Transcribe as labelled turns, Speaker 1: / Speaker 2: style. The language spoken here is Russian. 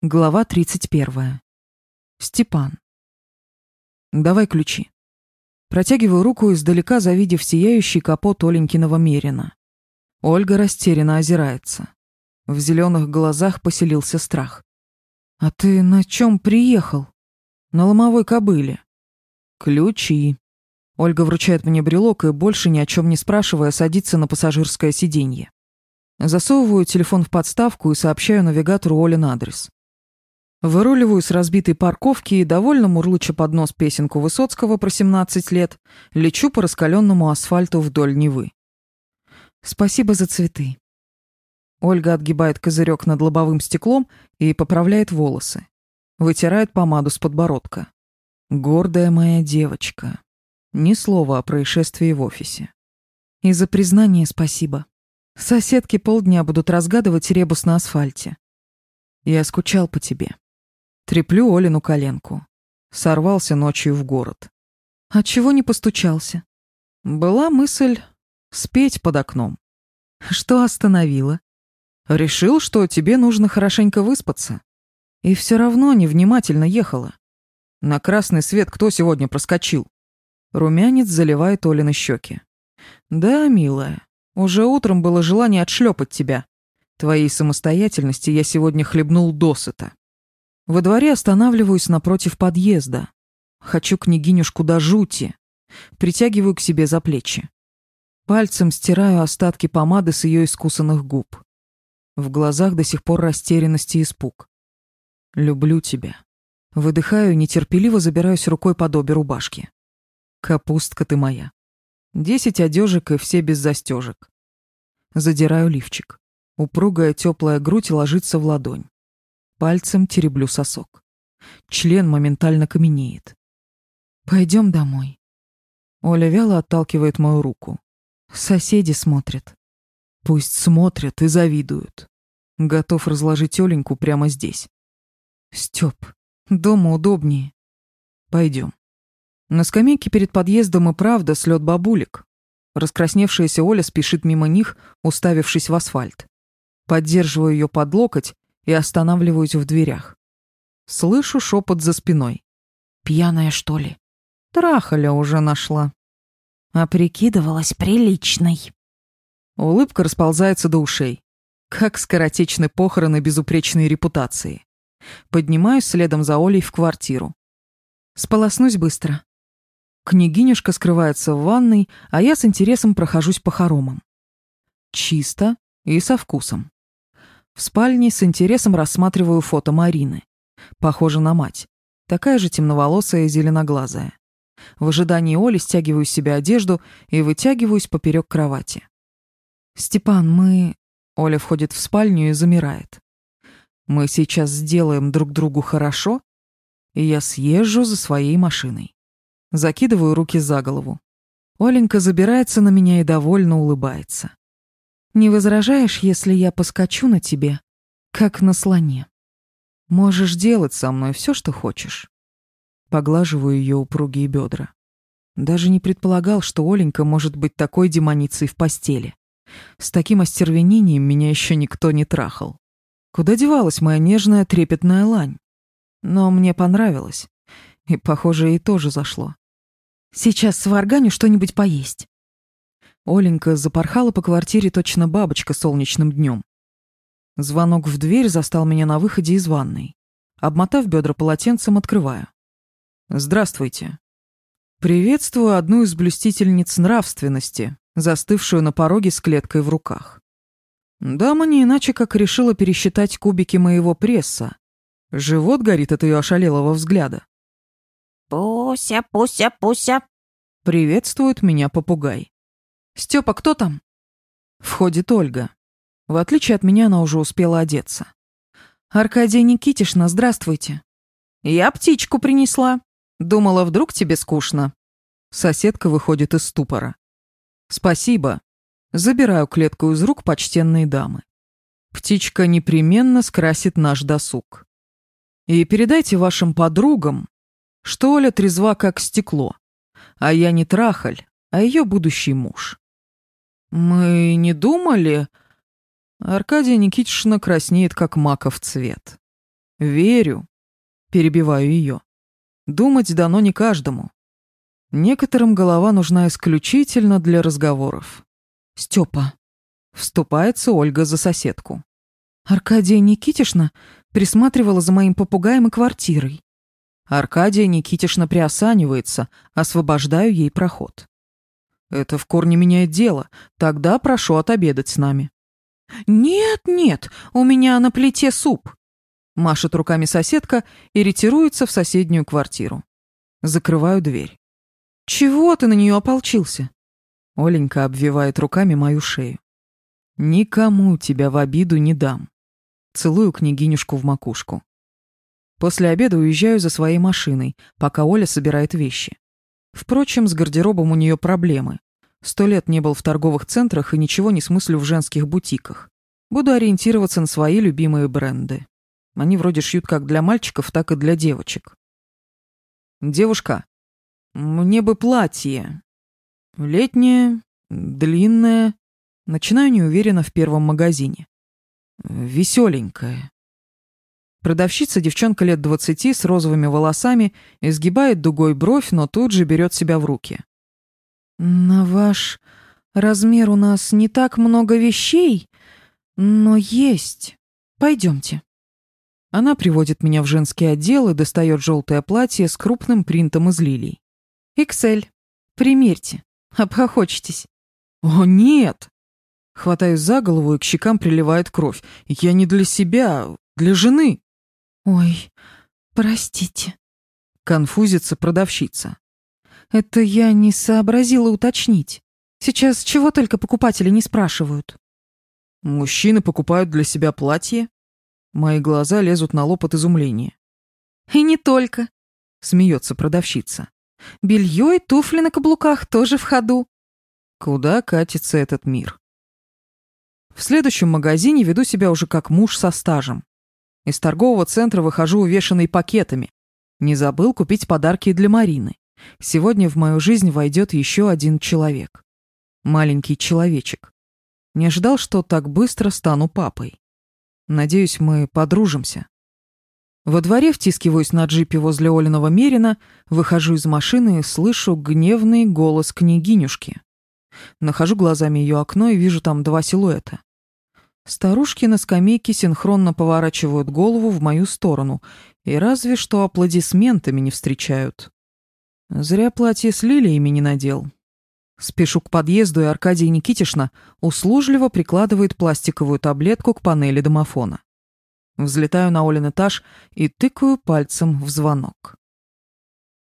Speaker 1: Глава 31. Степан. Давай ключи. Протягиваю руку издалека, завидев сияющий капот Оленькиного Мерина. Ольга растерянно озирается. В зеленых глазах поселился страх. «А ты на чем приехал?» «На ломовой кобыле». «Ключи». Ольга вручает мне брелок и, больше ни о чем не спрашивая, садится на пассажирское сиденье. Засовываю телефон в подставку и сообщаю навигатору Олин адрес. Выруливаю с разбитой парковки и, довольно мурлыча под нос песенку Высоцкого про 17 лет, лечу по раскаленному асфальту вдоль Невы. Спасибо за цветы. Ольга отгибает козырек над лобовым стеклом и поправляет волосы. Вытирает помаду с подбородка. Гордая моя девочка. Ни слова о происшествии в офисе. И за признание спасибо. Соседки полдня будут разгадывать ребус на асфальте. Я скучал по тебе. Треплю Олину коленку. Сорвался ночью в город. А чего не постучался? Была мысль спеть под окном. Что остановило? Решил, что тебе нужно хорошенько выспаться. И все равно невнимательно ехала. На красный свет кто сегодня проскочил? Румянец заливает Олины щеки. Да, милая, уже утром было желание отшлепать тебя. Твоей самостоятельности я сегодня хлебнул досыта. Во дворе останавливаюсь напротив подъезда. Хочу княгинюшку до жути. Притягиваю к себе за плечи. Пальцем стираю остатки помады с ее искусанных губ. В глазах до сих пор растерянность и испуг. «Люблю тебя». Выдыхаю, нетерпеливо забираюсь рукой под обе рубашки. «Капустка ты моя». Десять одежек и все без застежек. Задираю лифчик. Упругая теплая грудь ложится в ладонь. Пальцем тереблю сосок. Член моментально каменеет. Пойдем домой. Оля вяло отталкивает мою руку. Соседи смотрят. Пусть смотрят и завидуют. Готов разложить Оленьку прямо здесь. Стёп, дома удобнее. Пойдем. На скамейке перед подъездом и правда слет бабулек. Раскрасневшаяся Оля спешит мимо них, уставившись в асфальт. Поддерживаю ее под локоть и останавливаюсь в дверях. Слышу шепот за спиной. «Пьяная, что ли?» Трахаля уже нашла. А прикидывалась приличной. Улыбка расползается до ушей. Как скоротечны похороны безупречной репутации. Поднимаюсь следом за Олей в квартиру. Сполоснусь быстро. Княгинюшка скрывается в ванной, а я с интересом прохожусь по хоромам. Чисто и со вкусом. В спальне с интересом рассматриваю фото Марины. Похожа на мать. Такая же темноволосая и зеленоглазая. В ожидании Оли стягиваю с себя одежду и вытягиваюсь поперек кровати. «Степан, мы...» Оля входит в спальню и замирает. «Мы сейчас сделаем друг другу хорошо, и я съезжу за своей машиной». Закидываю руки за голову. Оленька забирается на меня и довольно улыбается. Не возражаешь, если я поскочу на тебе, как на слоне? Можешь делать со мной все, что хочешь. Поглаживаю ее упругие бедра. Даже не предполагал, что Оленька может быть такой демоницей в постели. С таким остервенением меня еще никто не трахал. Куда девалась моя нежная трепетная лань? Но мне понравилось. И, похоже, ей тоже зашло. Сейчас сварганю что-нибудь поесть. Оленька запорхала по квартире точно бабочка солнечным днем. Звонок в дверь застал меня на выходе из ванной. Обмотав бедра полотенцем, открываю. «Здравствуйте». Приветствую одну из блюстительниц нравственности, застывшую на пороге с клеткой в руках. Дама не иначе как решила пересчитать кубики моего пресса. Живот горит от ее ошалелого взгляда.
Speaker 2: «Пуся, Пуся, Пуся!»
Speaker 1: Приветствует меня попугай. «Стёпа, кто там?» Входит Ольга. В отличие от меня, она уже успела одеться. «Аркадия Никитишна, здравствуйте». «Я птичку принесла. Думала, вдруг тебе скучно». Соседка выходит из ступора. «Спасибо». Забираю клетку из рук почтенной дамы. Птичка непременно скрасит наш досуг. И передайте вашим подругам, что Оля трезва как стекло, а я не трахаль, а ее будущий муж. «Мы не думали...» Аркадия Никитишна краснеет, как маков цвет. Верю. Перебиваю ее. Думать дано не каждому. Некоторым голова нужна исключительно для разговоров. Степа. Вступается Ольга за соседку. Аркадия Никитишна присматривала за моим попугаем и квартирой. Аркадия Никитишна приосанивается, освобождаю ей проход. Это в корне меняет дело. Тогда прошу отобедать с нами. Нет, нет, у меня на плите суп. Машет руками соседка и ретируется в соседнюю квартиру. Закрываю дверь. Чего ты на нее ополчился? Оленька обвивает руками мою шею. Никому тебя в обиду не дам. Целую княгинюшку в макушку. После обеда уезжаю за своей машиной, пока Оля собирает вещи. Впрочем, с гардеробом у нее проблемы. Сто лет не был в торговых центрах и ничего не смыслю в женских бутиках. Буду ориентироваться на свои любимые бренды. Они вроде шьют как для мальчиков, так и для девочек. Девушка, мне бы платье. Летнее, длинное. Начинаю неуверенно в первом магазине. Веселенькое. Продавщица, девчонка лет двадцати, с розовыми волосами, изгибает дугой бровь, но тут же берет себя в руки. «На ваш размер у нас не так много вещей, но есть. Пойдемте». Она приводит меня в женский отдел и достает желтое платье с крупным принтом из лилий. «Иксель. Примерьте. Обхохочетесь». «О, нет!» Хватаюсь за голову, и к щекам приливает кровь. «Я не для себя, для жены». «Ой, простите». Конфузится продавщица. «Это я не сообразила уточнить. Сейчас чего только покупатели не спрашивают». «Мужчины покупают для себя платье?» Мои глаза лезут на лоб от изумления. «И не только», — смеется продавщица. «Белье и туфли на каблуках тоже в ходу». Куда катится этот мир? В следующем магазине веду себя уже как муж со стажем. Из торгового центра выхожу увешанный пакетами. Не забыл купить подарки для Марины. Сегодня в мою жизнь войдет еще один человек. Маленький человечек. Не ожидал, что так быстро стану папой. Надеюсь, мы подружимся. Во дворе втискиваюсь на джипе возле Олиного Мерина, выхожу из машины и слышу гневный голос княгинюшки. Нахожу глазами ее окно и вижу там два силуэта. Старушки на скамейке синхронно поворачивают голову в мою сторону и разве что аплодисментами не встречают. Зря платье с лилиями не надел. Спешу к подъезду, и Аркадий Никитишна услужливо прикладывает пластиковую таблетку к панели домофона. Взлетаю на Олин этаж и тыкаю пальцем в звонок.